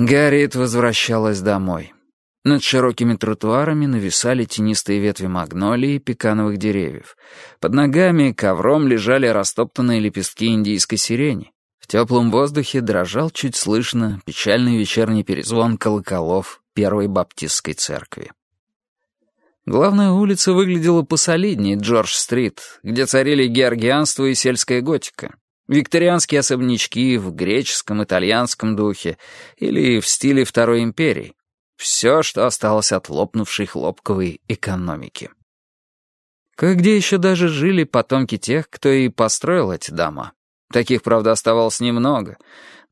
Гарриет возвращалась домой. Над широкими тротуарами нависали тенистые ветви магнолии и пекановых деревьев. Под ногами ковром лежали растоптанные лепестки индийской сирени. В теплом воздухе дрожал чуть слышно печальный вечерний перезвон колоколов Первой Баптистской церкви. Главная улица выглядела посолиднее Джордж-стрит, где царили георгианство и сельская готика. Викторианские особнячки в греческом, итальянском духе или в стиле Второй империи. Все, что осталось от лопнувшей хлопковой экономики. Кое-где еще даже жили потомки тех, кто и построил эти дома. Таких, правда, оставалось немного.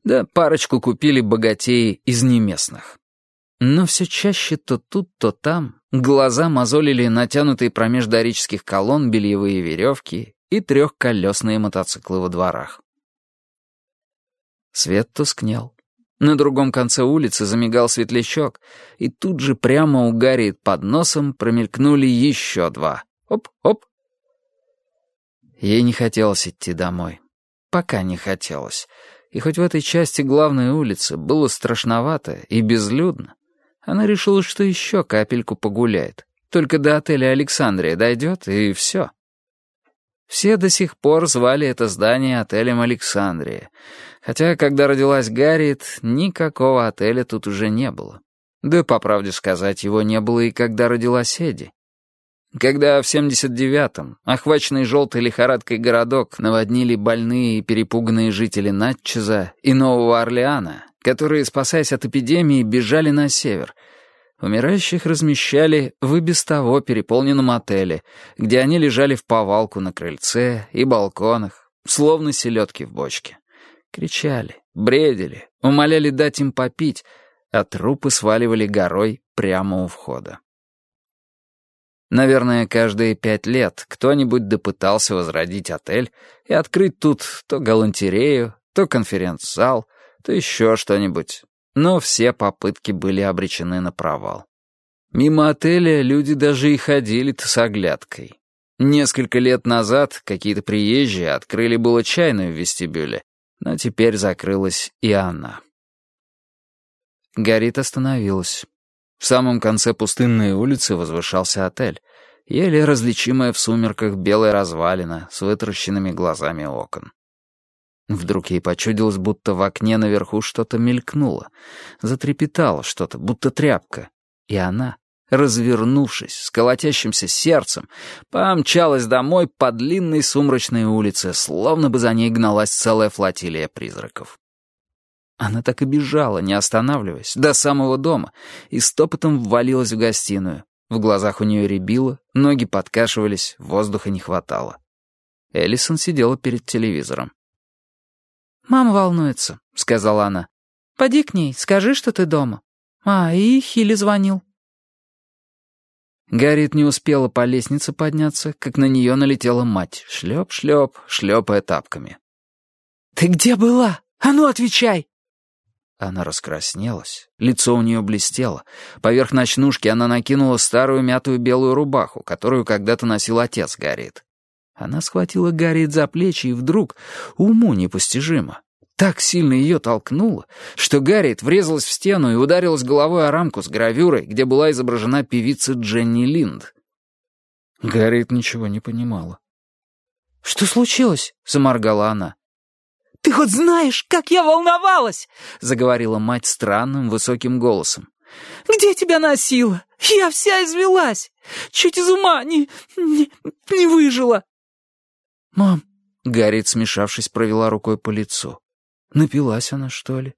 Да парочку купили богатеи из неместных. Но все чаще то тут, то там глаза мозолили натянутые промеж дорических колонн бельевые веревки и трехколесные мотоциклы во дворах. Свет тускнел. На другом конце улицы замигал светлячок, и тут же прямо у Гарри под носом промелькнули еще два. Оп-оп. Ей не хотелось идти домой. Пока не хотелось. И хоть в этой части главной улицы было страшновато и безлюдно, она решила, что еще капельку погуляет. Только до отеля Александрия дойдет, и все. Все до сих пор звали это здание отелем Александрия, хотя, когда родилась Гарриет, никакого отеля тут уже не было. Да, по правде сказать, его не было и когда родилась Эдди. Когда в 79-м охваченный желтой лихорадкой городок наводнили больные и перепуганные жители Натчеза и Нового Орлеана, которые, спасаясь от эпидемии, бежали на север — Умирающих размещали в и без того переполненном отеле, где они лежали в повалку на крыльце и балконах, словно селедки в бочке. Кричали, бредили, умоляли дать им попить, а трупы сваливали горой прямо у входа. Наверное, каждые пять лет кто-нибудь допытался возродить отель и открыть тут то галантерею, то конференц-зал, то еще что-нибудь, но все попытки были обречены на провал. Мимо отеля люди даже и ходили-то с оглядкой. Несколько лет назад какие-то приезжие открыли было чайную в вестибюле, но теперь закрылась и она. Горит остановилась. В самом конце пустынной улицы возвышался отель, еле различимая в сумерках белая развалина с вытаращенными глазами окон. Вдруг ей почудилось, будто в окне наверху что-то мелькнуло. Затрепетало что-то, будто тряпка. И она, развернувшись, с колотящимся сердцем, помчалась домой по длинной сумрачной улице, словно бы за ней гналась целая флотилия призраков. Она так и бежала, не останавливаясь, до самого дома, и стопотом ввалилась в гостиную. В глазах у нее рябило, ноги подкашивались, воздуха не хватало. Эллисон сидела перед телевизором. «Мама волнуется», — сказала она. «Поди к ней, скажи, что ты дома». «А, и Хилли звонил». Гарриет не успела по лестнице подняться, как на нее налетела мать. Шлеп-шлеп, шлепая тапками. «Ты где была? А ну, отвечай!» Она раскраснелась, лицо у нее блестело. Поверх ночнушки она накинула старую мятую белую рубаху, которую когда-то носил отец Гарриет. Она схватила Гарриет за плечи и вдруг, уму непостижимо, так сильно ее толкнуло, что Гарриет врезалась в стену и ударилась головой о рамку с гравюрой, где была изображена певица Дженни Линд. Гарриет ничего не понимала. «Что случилось?» — заморгала она. «Ты хоть знаешь, как я волновалась!» — заговорила мать странным высоким голосом. «Где тебя носила? Я вся извелась! Чуть из ума не, не, не выжила!» «Мам!» — Гарриет, смешавшись, провела рукой по лицу. «Напилась она, что ли?»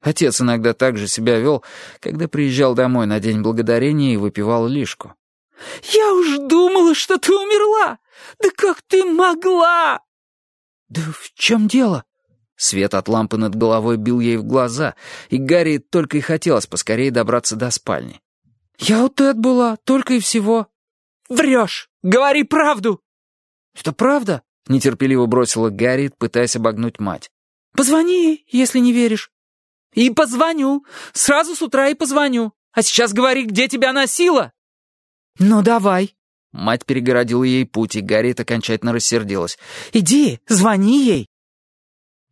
Отец иногда так же себя вел, когда приезжал домой на День Благодарения и выпивал лишку. «Я уж думала, что ты умерла! Да как ты могла?» «Да в чем дело?» Свет от лампы над головой бил ей в глаза, и Гарри только и хотелось поскорее добраться до спальни. «Я у Тед была, только и всего». «Врешь! Говори правду!» «Это правда?» — нетерпеливо бросила Гарри, пытаясь обогнуть мать. «Позвони если не веришь». «И позвоню. Сразу с утра и позвоню. А сейчас говори, где тебя носила». «Ну, давай». Мать перегородила ей путь, и Гарриет окончательно рассердилась. «Иди, звони ей».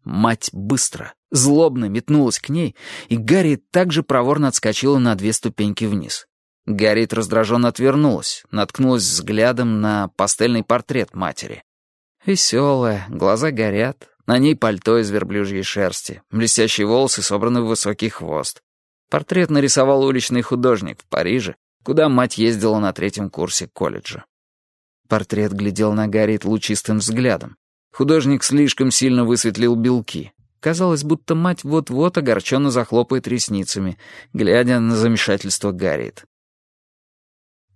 Мать быстро, злобно метнулась к ней, и Гарри также проворно отскочила на две ступеньки вниз. Гарриет раздраженно отвернулась, наткнулась взглядом на пастельный портрет матери. Веселая, глаза горят, на ней пальто из верблюжьей шерсти, блестящие волосы собраны в высокий хвост. Портрет нарисовал уличный художник в Париже, куда мать ездила на третьем курсе колледжа. Портрет глядел на Гарриет лучистым взглядом. Художник слишком сильно высветлил белки. Казалось, будто мать вот-вот огорченно захлопает ресницами, глядя на замешательство Гарриет.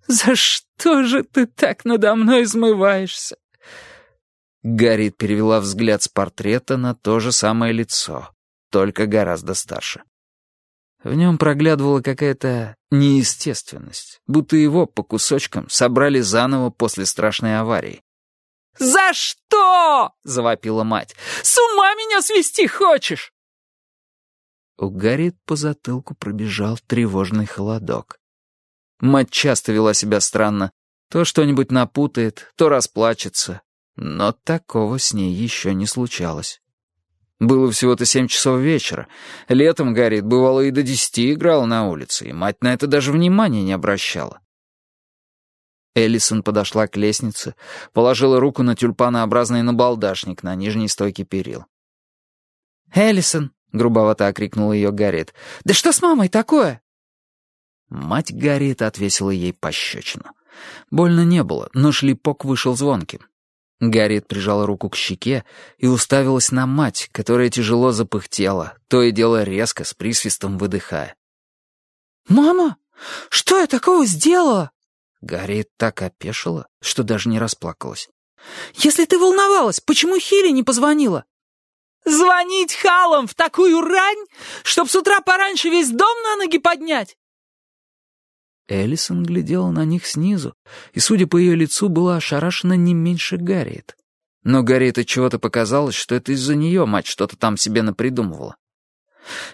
«За что же ты так надо мной измываешься?» Гарриет перевела взгляд с портрета на то же самое лицо, только гораздо старше. В нем проглядывала какая-то неестественность, будто его по кусочкам собрали заново после страшной аварии. «За что?» — завопила мать. «С ума меня свести хочешь?» У Гарри по затылку пробежал тревожный холодок. Мать часто вела себя странно. То что-нибудь напутает, то расплачется. Но такого с ней еще не случалось. Было всего-то семь часов вечера. Летом Гарриет бывало и до десяти играл на улице, и мать на это даже внимания не обращала. Эллисон подошла к лестнице, положила руку на тюльпанообразный набалдашник на нижней стойке перил. «Эллисон!» — грубовато окрикнула ее Гарриет. «Да что с мамой такое?» Мать Гарриет отвесила ей пощечину. Больно не было, но шлепок вышел звонким. Гарриет прижала руку к щеке и уставилась на мать, которая тяжело запыхтела, то и дело резко, с присвистом выдыхая. «Мама, что я такого сделала?» Гарриет так опешила, что даже не расплакалась. «Если ты волновалась, почему Хилли не позвонила?» «Звонить халам в такую рань, чтоб с утра пораньше весь дом на ноги поднять?» Эллисон глядела на них снизу, и, судя по ее лицу, была ошарашена не меньше Гарриет. Но Гарриет от чего-то показалось, что это из-за нее мать что-то там себе напридумывала.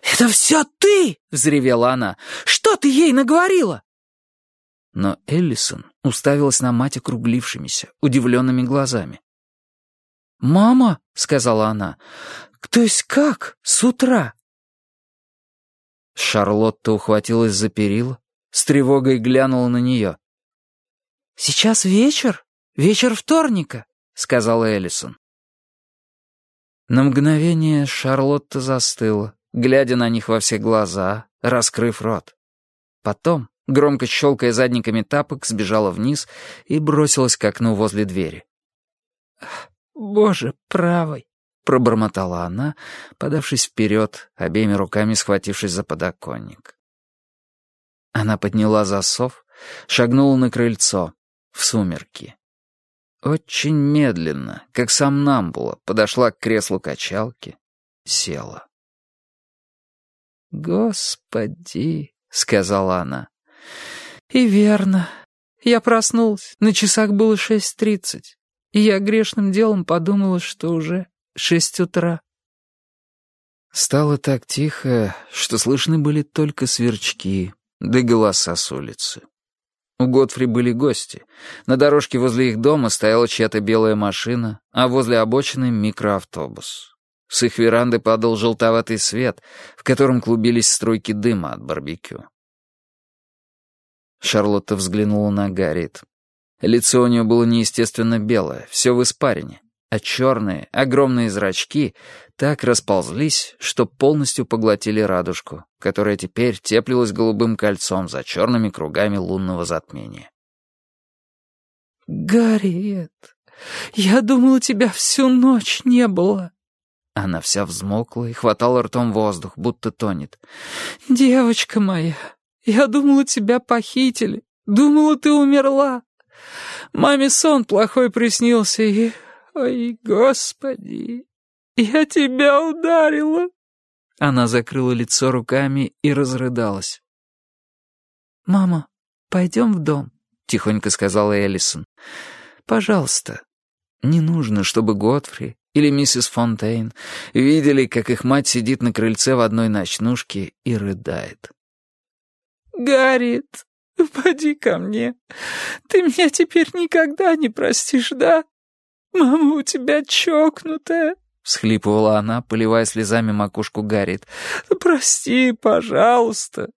«Это все ты!» — взревела она. «Что ты ей наговорила?» Но Эллисон уставилась на мать округлившимися, удивленными глазами. «Мама», — сказала она, — «то есть как? С утра?» Шарлотта ухватилась за перила, с тревогой глянула на нее. «Сейчас вечер? Вечер вторника», — сказала Эллисон. На мгновение Шарлотта застыла, глядя на них во все глаза, раскрыв рот. Потом, громко щелкая задниками тапок, сбежала вниз и бросилась к окну возле двери. «Боже, правый!» — пробормотала она, подавшись вперед, обеими руками схватившись за подоконник. Она подняла засов, шагнула на крыльцо, в сумерки. Очень медленно, как сам Намбула, подошла к креслу качалки, села. «Господи!» — сказала она. «И верно. Я проснулась. На часах было шесть тридцать. И я грешным делом подумала, что уже шесть утра». Стало так тихо, что слышны были только сверчки, да голоса с улицы. У Готфри были гости. На дорожке возле их дома стояла чья-то белая машина, а возле обочины — микроавтобус. С их веранды падал желтоватый свет, в котором клубились струйки дыма от барбекю. Шарлотта взглянула на Гарриет. Лицо у нее было неестественно белое, все в испарине а черные, огромные зрачки так расползлись, что полностью поглотили радужку, которая теперь теплилась голубым кольцом за черными кругами лунного затмения. «Гарриет, я думала, тебя всю ночь не было». Она вся взмокла и хватала ртом воздух, будто тонет. «Девочка моя, я думала, тебя похитили, думала, ты умерла. Маме сон плохой приснился, и «Ой, Господи, я тебя ударила!» Она закрыла лицо руками и разрыдалась. «Мама, пойдем в дом», — тихонько сказала Эллисон. «Пожалуйста, не нужно, чтобы Готфри или миссис Фонтейн видели, как их мать сидит на крыльце в одной ночнушке и рыдает». «Гарриет, поди ко мне. Ты меня теперь никогда не простишь, да?» «Мама у тебя чокнутая». — всхлипывала она, поливая слезами макушку Гарриет. «Прости, пожалуйста».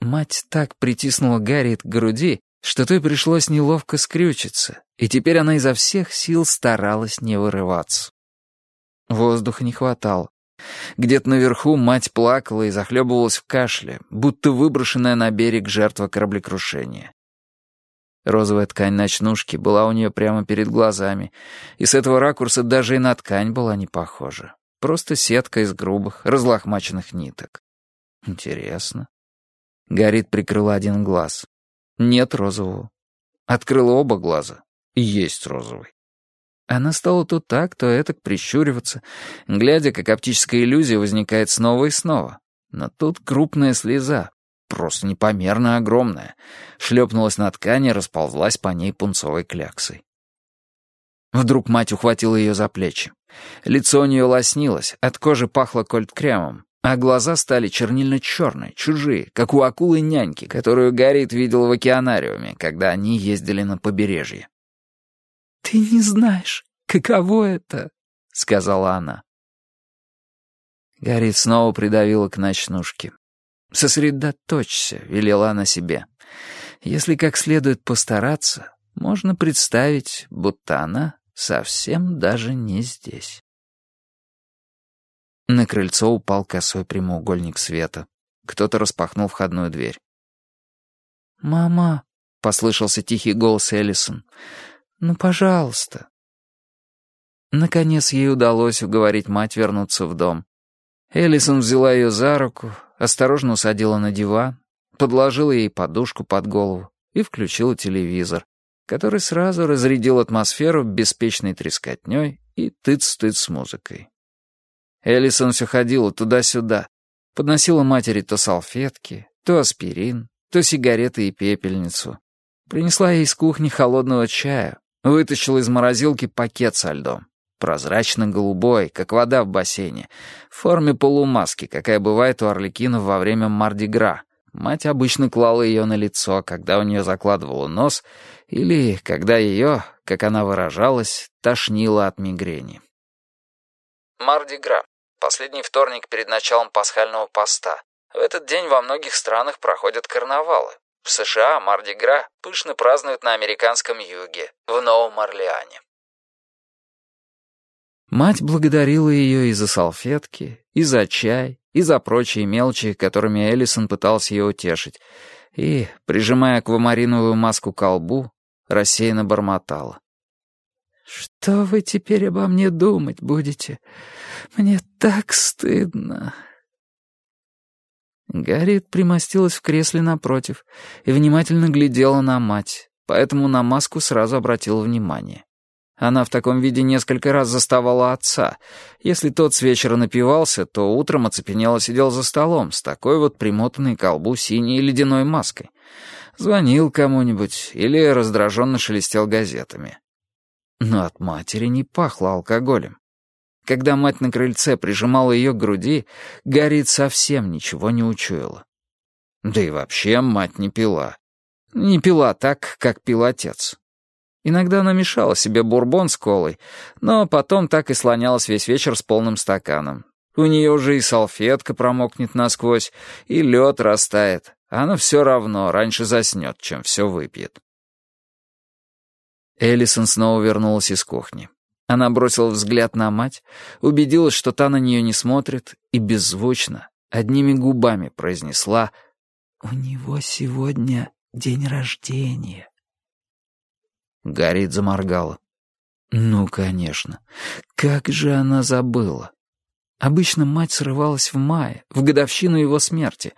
Мать так притиснула Гарриет к груди, что той пришлось неловко скрючиться, и теперь она изо всех сил старалась не вырываться. Воздуха не хватало. Где-то наверху мать плакала и захлебывалась в кашле, будто выброшенная на берег жертва кораблекрушения. Розовая ткань ночнушки была у нее прямо перед глазами, и с этого ракурса даже и на ткань была не похожа. Просто сетка из грубых, разлохмаченных ниток. Интересно. Горит прикрыла один глаз. Нет розового. Открыла оба глаза. Есть розовый. Она стала то так, то этак прищуриваться, глядя, как оптическая иллюзия возникает снова и снова. Но тут крупная слеза, просто непомерно огромная, шлепнулась на ткани и расползлась по ней пунцовой кляксой. Вдруг мать ухватила ее за плечи. Лицо у нее лоснилось, от кожи пахло кольт-кремом, а глаза стали чернильно-черные, чужие, как у акулы-няньки, которую Гарриет видел в океанариуме, когда они ездили на побережье. «Ты не знаешь, каково это», — сказала она. Гарриет снова придавила к ночнушке. «Сосредоточься», — велела она себе. «Если как следует постараться, можно представить, будто она совсем даже не здесь». На крыльцо упал косой прямоугольник света. Кто-то распахнул входную дверь. «Мама», — послышался тихий голос Эллисон, — «ну, пожалуйста». Наконец ей удалось уговорить мать вернуться в дом. Эллисон взяла ее за руку, осторожно усадила на диван, подложила ей подушку под голову и включила телевизор, который сразу разрядил атмосферу беспечной трескотней и тыц-тыц с музыкой. Эллисон все ходила туда-сюда, подносила матери то салфетки, то аспирин, то сигареты и пепельницу. Принесла ей из кухни холодного чая, вытащила из морозилки пакет со льдом прозрачно-голубой, как вода в бассейне, в форме полумаски, какая бывает у орликинов во время Мардигра. Мать обычно клала ее на лицо, когда у нее закладывала нос, или когда ее, как она выражалась, тошнило от мигрени. Мардигра. Последний вторник перед началом пасхального поста. В этот день во многих странах проходят карнавалы. В США Мардигра пышно празднуют на американском юге, в Новом Орлеане. Мать благодарила ее и за салфетки, и за чай, и за прочие мелочи, которыми Эллисон пытался ее утешить, и, прижимая аквамариновую маску к колбу, рассеянно бормотала. «Что вы теперь обо мне думать будете? Мне так стыдно». Гарриет примостилась в кресле напротив и внимательно глядела на мать, поэтому на маску сразу обратила внимание. Она в таком виде несколько раз заставала отца. Если тот с вечера напивался, то утром оцепенело сидел за столом с такой вот примотанной к колбу синей ледяной маской. Звонил кому-нибудь или раздраженно шелестел газетами. Но от матери не пахло алкоголем. Когда мать на крыльце прижимала ее к груди, Гарриет совсем ничего не учуяла. Да и вообще мать не пила. Не пила так, как пил отец. Иногда она мешала себе бурбон с колой, но потом так и слонялась весь вечер с полным стаканом. У нее уже и салфетка промокнет насквозь, и лед растает. Она все равно раньше заснет, чем все выпьет. Эллисон снова вернулась из кухни. Она бросила взгляд на мать, убедилась, что та на нее не смотрит, и беззвучно, одними губами произнесла «У него сегодня день рождения». Гарриет заморгала. Ну, конечно. Как же она забыла. Обычно мать срывалась в мае, в годовщину его смерти.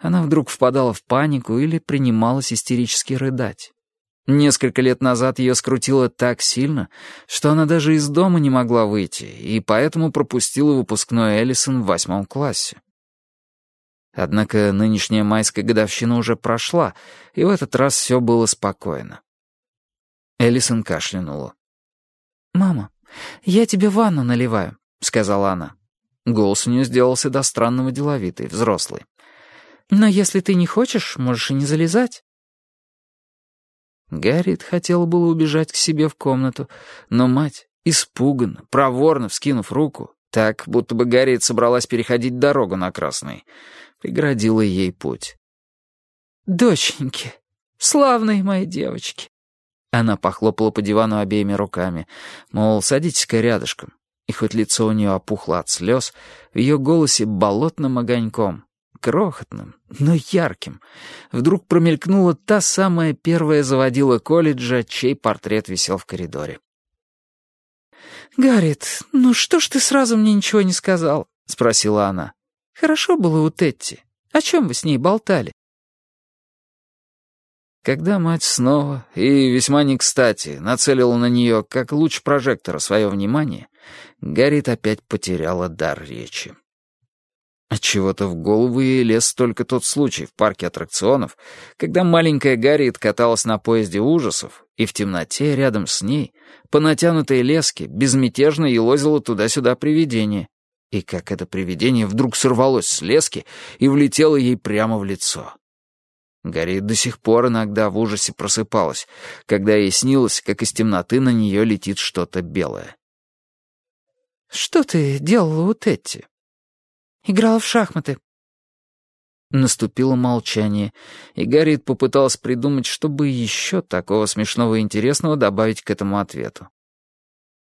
Она вдруг впадала в панику или принималась истерически рыдать. Несколько лет назад ее скрутило так сильно, что она даже из дома не могла выйти, и поэтому пропустила выпускной Эллисон в восьмом классе. Однако нынешняя майская годовщина уже прошла, и в этот раз все было спокойно. Эллисон кашлянула. «Мама, я тебе ванну наливаю», — сказала она. Голос у нее сделался до странного деловитый, взрослый. «Но если ты не хочешь, можешь и не залезать». Гарриет хотела было убежать к себе в комнату, но мать, Испуганно, проворно вскинув руку, так, будто бы Гарриет собралась переходить дорогу на красный, преградила ей путь. «Доченьки, славные мои девочки!» Она похлопала по дивану обеими руками, мол, садитесь-ка рядышком. И хоть лицо у нее опухло от слез, в ее голосе болотным огоньком, крохотным, но ярким, вдруг промелькнула та самая первая заводила колледжа, чей портрет висел в коридоре. «Гарриет, ну что ж ты сразу мне ничего не сказал?» — спросила она. «Хорошо было у Тетти. О чем вы с ней болтали?» Когда мать снова, и весьма не кстати, нацелила на нее, как луч прожектора, свое внимание, Гарриет опять потеряла дар речи. Отчего-то в голову ей лез только тот случай в парке аттракционов, когда маленькая Гарриет каталась на поезде ужасов, и в темноте рядом с ней, по натянутой леске, безмятежно елозило туда-сюда привидение. И как это привидение вдруг сорвалось с лески и влетело ей прямо в лицо. Гарриет до сих пор иногда в ужасе просыпалась, когда ей снилось, как из темноты на нее летит что-то белое. «Что ты делала у Тетти?» Играла в шахматы». Наступило молчание, и Гарриет попыталась придумать, чтобы еще такого смешного и интересного добавить к этому ответу.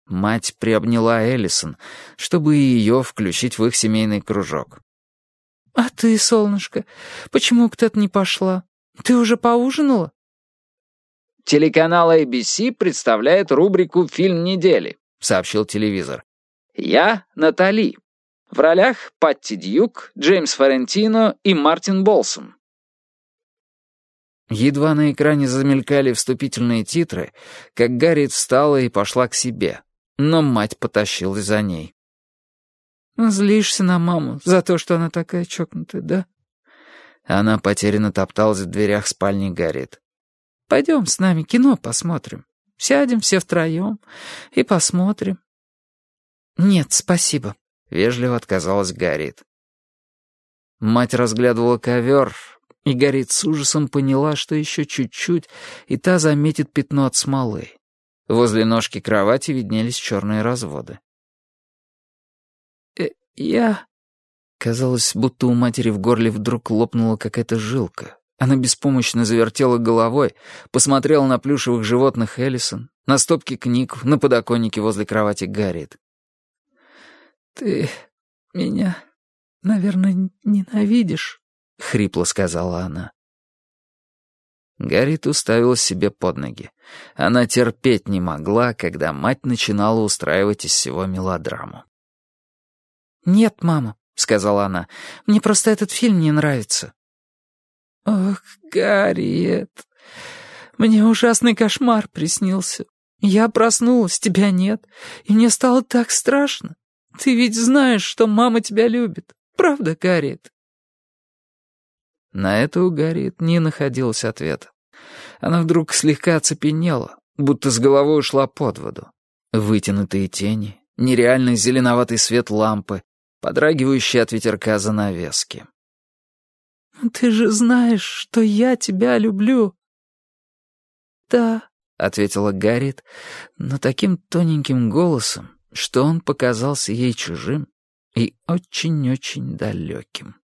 Мать приобняла Эллисон, чтобы ее включить в их семейный кружок. «А ты, солнышко, почему кто-то не пошла? Ты уже поужинала?» «Телеканал ABC представляет рубрику «Фильм недели», — сообщил телевизор. «Я Натали». В ролях Патти Дьюк, Джеймс Форентино и Мартин Болсон. Едва на экране замелькали вступительные титры, как Гарриет встала и пошла к себе, но мать потащилась за ней. «Злишься на маму за то, что она такая чокнутая, да?» Она потерянно топталась в дверях спальни Гарриет. «Пойдем с нами кино посмотрим. Сядем все втроем и посмотрим». «Нет, спасибо», Вежливо отказалась Гарриет. Мать разглядывала ковер, и Гарриет с ужасом поняла, что еще чуть-чуть, и та заметит пятно от смолы. Возле ножки кровати виднелись черные разводы. «Э, «Я...» Казалось, будто у матери в горле вдруг лопнула какая-то жилка. Она беспомощно завертела головой, посмотрела на плюшевых животных Эллисон, на стопки книг, на подоконнике возле кровати Гарриет. «Ты меня, наверное, ненавидишь», — хрипло сказала она. Гаррит уставилась себе под ноги. Она терпеть не могла, когда мать начинала устраивать из всего мелодраму. «Нет, мама», — сказала она, — «мне просто этот фильм не нравится». «Ох, Гарриет, мне ужасный кошмар приснился. Я проснулась, тебя нет, и мне стало так страшно. Ты ведь знаешь, что мама тебя любит. Правда, Гарриет?» На это у Гарриет не находилось ответа. Она вдруг слегка оцепенела, будто с головой ушла под воду. Вытянутые тени, нереальный зеленоватый свет лампы, подрагивающие от ветерка занавески. «Ты же знаешь, что я тебя люблю». «Да», — ответила Гарриет, но таким тоненьким голосом, что он показался ей чужим и очень-очень далеким.